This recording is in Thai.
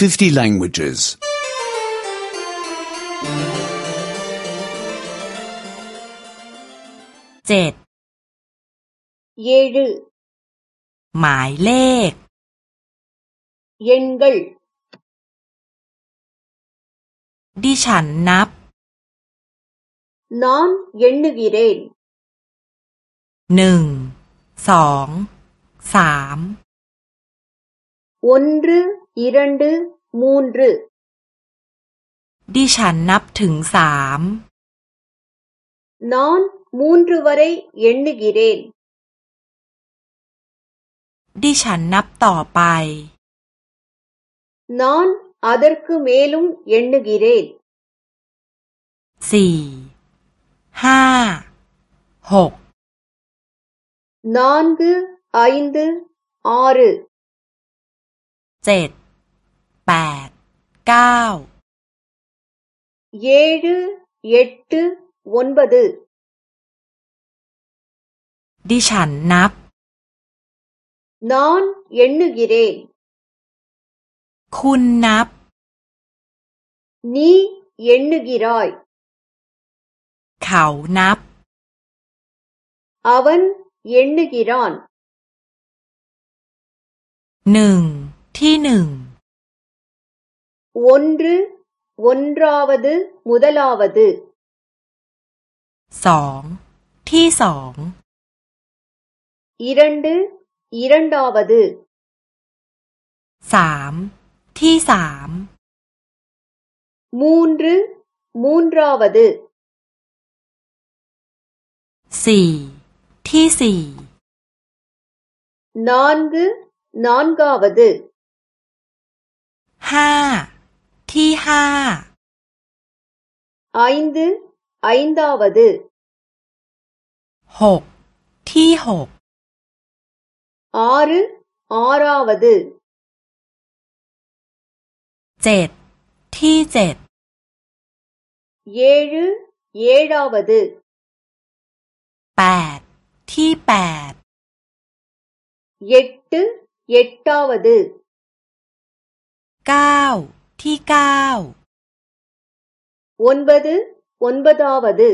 50 languages. เจ็ด ஏழு หมายเลข எண்கள் ดิฉันนับ நான் எண்ணுகிறேன் หนึ่ง สอง สาม ஒன்று இரண்டு மூன்று ดิฉันนับถึงสาม நான் மூன்று வரை எண்ணுகிறேன் ดิฉันนับต่อไป நான் அதற்கு மேலும் எண்ணுகிறேன் สี่ ห้า หก நான்கு ஐந்து ஆறு เจ็ด แปด เก้เย้ดเย็ดวนบดดิฉันนับนอนเย็นนุกิเรนคุณนับ นี่เย็นนุกิรอย เขานับอวันเย็นนุกิรอนหนึ่งที่หนึ่ง ஒன்று ஒன்றாவது முதலாவது สอง ที่สอง இரண்டு இரண்டாவது สาม ที่สาม மூன்று மூன்றாவது สี่ ที่สี่ நான்கு நான்காவது ห้า ที่ ห้าไอนด์ไอนดาวดหกที่หกอาร์อาราวัดเจ็ดที่เจ็ดเยร์เยราวดแปดที่แปดเย็ดเย็ดดาวดเก้า ที่เก้า ஒன்பது ஒன்பதாவது